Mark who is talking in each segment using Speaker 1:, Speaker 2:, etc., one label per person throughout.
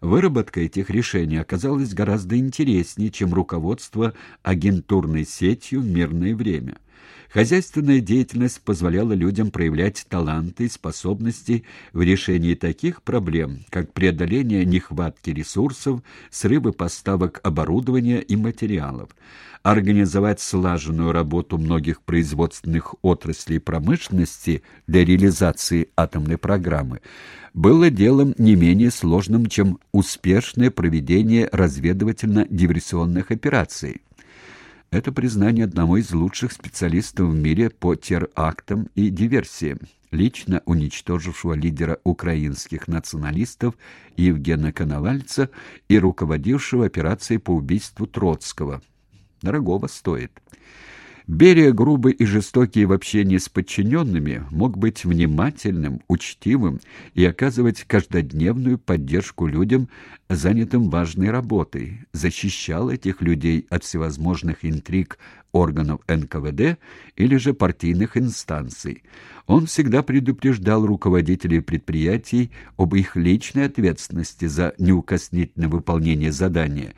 Speaker 1: Выработка этих решений оказалась гораздо интереснее, чем руководство агентурной сетью в мирное время. Хозяйственная деятельность позволяла людям проявлять таланты и способности в решении таких проблем, как преодоление нехватки ресурсов, срывы поставок оборудования и материалов, организовать слаженную работу многих производственных отраслей промышленности для реализации атомной программы, было делом не менее сложным, чем успешное проведение разведывательно-диверсионных операций. Это признание одного из лучших специалистов в мире по терактам и диверсиям, лично уничтожившего лидера украинских националистов Евгена Коновальца и руководившего операцией по убийству Троцкого. Дорогого стоит. Берия, грубый и жестокий в общении с подчиненными, мог быть внимательным, учтивым и оказывать каждодневную поддержку людям, занятым важной работой, защищал этих людей от всевозможных интриг органов НКВД или же партийных инстанций. Он всегда предупреждал руководителей предприятий об их личной ответственности за неукоснительное выполнение задания,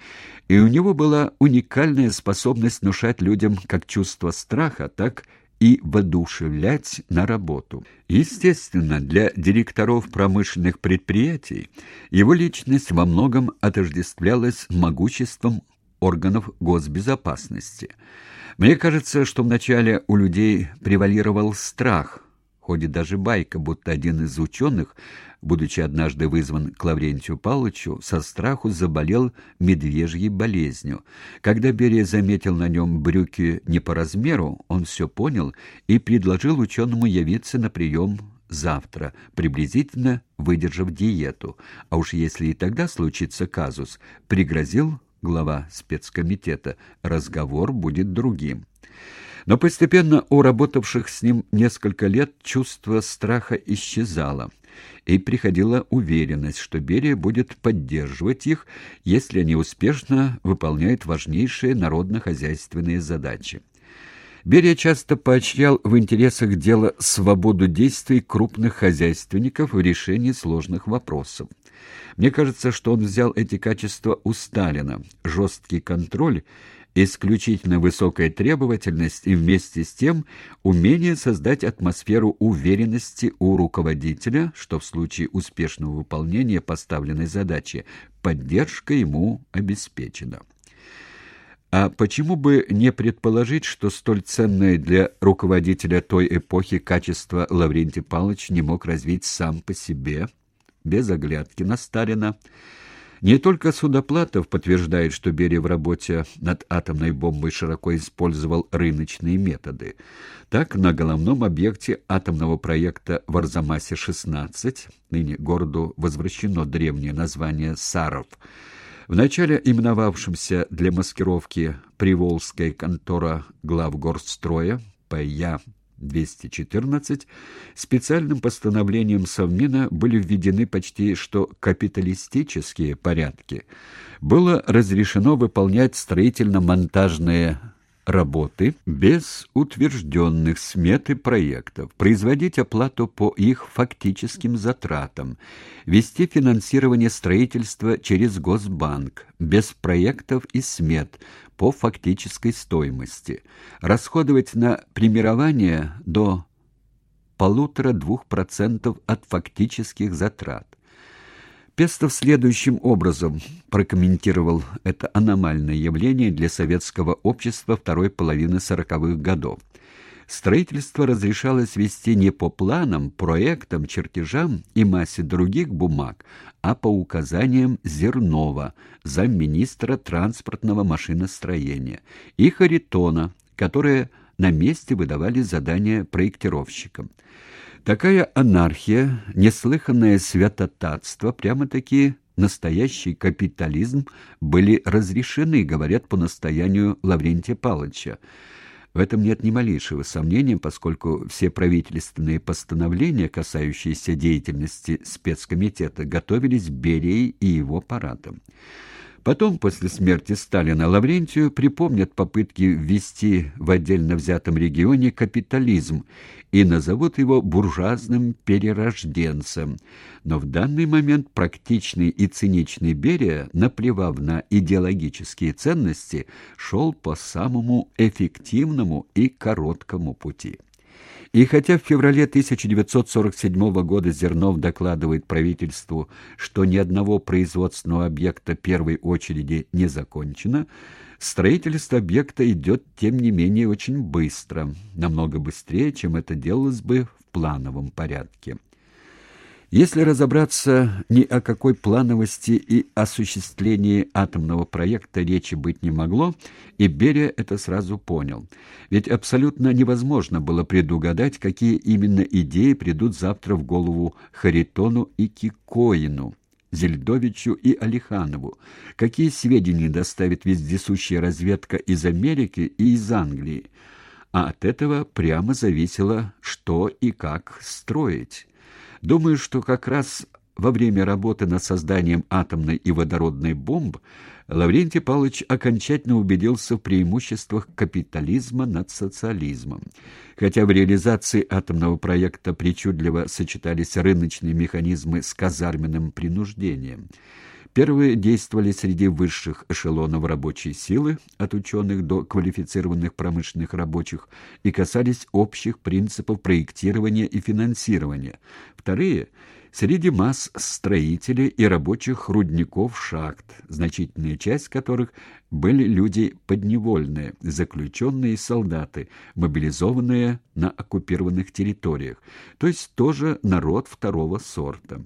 Speaker 1: и у него была уникальная способность внушать людям как чувство страха, так и воодушевлять на работу. Естественно, для директоров промышленных предприятий его личность во многом отождествлялась могуществом органов госбезопасности. Мне кажется, что вначале у людей превалировал страх – Ходит даже байка, будто один из ученых, будучи однажды вызван к Лаврентию Павловичу, со страху заболел медвежьей болезнью. Когда Берия заметил на нем брюки не по размеру, он все понял и предложил ученому явиться на прием завтра, приблизительно выдержав диету. А уж если и тогда случится казус, пригрозил глава спецкомитета, разговор будет другим. Но постепенно у работавших с ним несколько лет чувство страха исчезало, и приходила уверенность, что Берия будет поддерживать их, если они успешно выполняют важнейшие народно-хозяйственные задачи. Берия часто поощрял в интересах дела свободу действий крупных хозяйственников в решении сложных вопросов. Мне кажется, что он взял эти качества у Сталина – жесткий контроль исключительно высокая требовательность и вместе с тем умение создать атмосферу уверенности у руководителя, что в случае успешного выполнения поставленной задачи поддержка ему обеспечена. А почему бы не предположить, что столь ценное для руководителя той эпохи качество Лаврентий Павлович не мог развить сам по себе, без оглядки на Сталина, не только Судоплатов подтверждает, что Берия в работе над атомной бомбой широко использовал рыночные методы. Так, на головном объекте атомного проекта в Арзамасе-16, ныне городу возвращено древнее название Саров, вначале именовавшимся для маскировки Приволжская контора главгорстроя, ПЯ 214 специальным постановлением Совмина были введены почти что капиталистические порядки. Было разрешено выполнять строительно-монтажные работы без утвержденных смет и проектов, производить оплату по их фактическим затратам, вести финансирование строительства через Госбанк, без проектов и смет, по фактической стоимости, расходовать на премирование до полутора-двух процентов от фактических затрат. Пестов следующим образом прокомментировал это аномальное явление для советского общества второй половины сороковых годов. Строительство разрешалось вести не по планам, проектам, чертежам и массе других бумаг, а по указаниям Зернова, замминистра транспортного машиностроения, и Харитона, которые на месте выдавали задания проектировщикам. Такая анархия, неслыханное святотатство, прямо-таки настоящий капитализм были разрешены, говорят по настоянию Лаврентия Павловича. В этом нет ни малейшего сомнения, поскольку все правительственные постановления, касающиеся деятельности спецкомитета, готовились Берией и его аппаратом. Потом, после смерти Сталина, Лаврентию припомнят попытки ввести в отдельно взятом регионе капитализм и назовут его буржуазным перерожденцем. Но в данный момент практичный и циничный Берия, наплевав на идеологические ценности, шел по самому эффективному и короткому пути. И хотя в феврале 1947 года Зернов докладывает правительству, что ни одного производственного объекта первой очереди не закончено, строительство объекта идет, тем не менее, очень быстро, намного быстрее, чем это делалось бы в плановом порядке. Если разобраться, ни о какой плановости и осуществлении атомного проекта речи быть не могло, и Берия это сразу понял. Ведь абсолютно невозможно было предугадать, какие именно идеи придут завтра в голову Харитону и Кикоину. Зельдовичу и Алиханову, какие сведения доставит вездесущая разведка из Америки и из Англии. А от этого прямо зависело, что и как строить. Думаю, что как раз во время работы над созданием атомной и водородной бомб Лаврентий Павлович окончательно убедился в преимуществах капитализма над социализмом. Хотя в реализации атомного проекта причудливо сочетались рыночные механизмы с казарменным принуждением – Первые действовали среди высших эшелонов рабочей силы, от ученых до квалифицированных промышленных рабочих, и касались общих принципов проектирования и финансирования. Вторые – среди масс строителей и рабочих рудников шахт, значительная часть которых были люди подневольные, заключенные солдаты, мобилизованные на оккупированных территориях, то есть тоже народ второго сорта.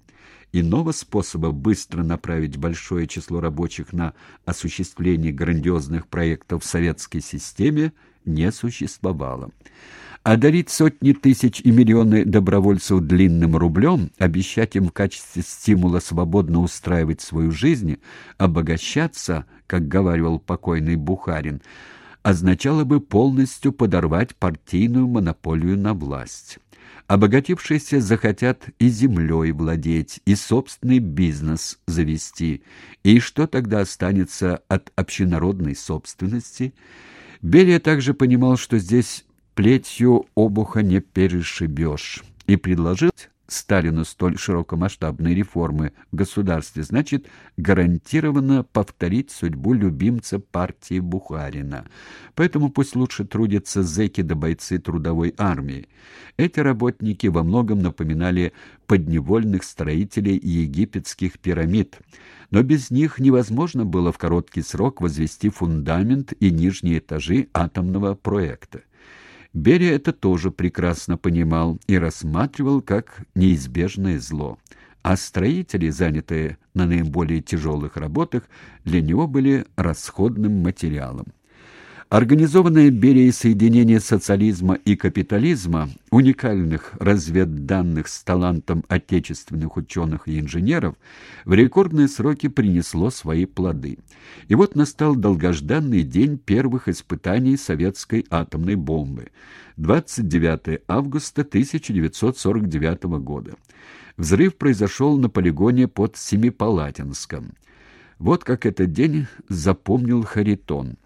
Speaker 1: Иного способа быстро направить большое число рабочих на осуществление грандиозных проектов в советской системе не существовало. Одарить сотни тысяч и миллионы добровольцев длинным рублем, обещать им в качестве стимула свободно устраивать свою жизнь, обогащаться, как говаривал покойный Бухарин, означало бы полностью подорвать партийную монополию на власть. Обогатившиеся захотят и землей владеть, и собственный бизнес завести. И что тогда останется от общенародной собственности? Берия также понимал, что здесь плетью обуха не перешибешь, и предложил Сталину столь широкомасштабной реформы в государстве, значит, гарантированно повторить судьбу любимца партии Бухарина. Поэтому пусть лучше трудятся зэки да бойцы трудовой армии. Эти работники во многом напоминали подневольных строителей египетских пирамид. Но без них невозможно было в короткий срок возвести фундамент и нижние этажи атомного проекта. Берия это тоже прекрасно понимал и рассматривал как неизбежное зло. А строители, занятые на наиболее тяжелых работах, для него были расходным материалом. Организованное Берией соединение социализма и капитализма, уникальных разведданных с талантом отечественных ученых и инженеров, в рекордные сроки принесло свои плоды. И вот настал долгожданный день первых испытаний советской атомной бомбы – 29 августа 1949 года. Взрыв произошел на полигоне под Семипалатинском. Вот как этот день запомнил Харитон –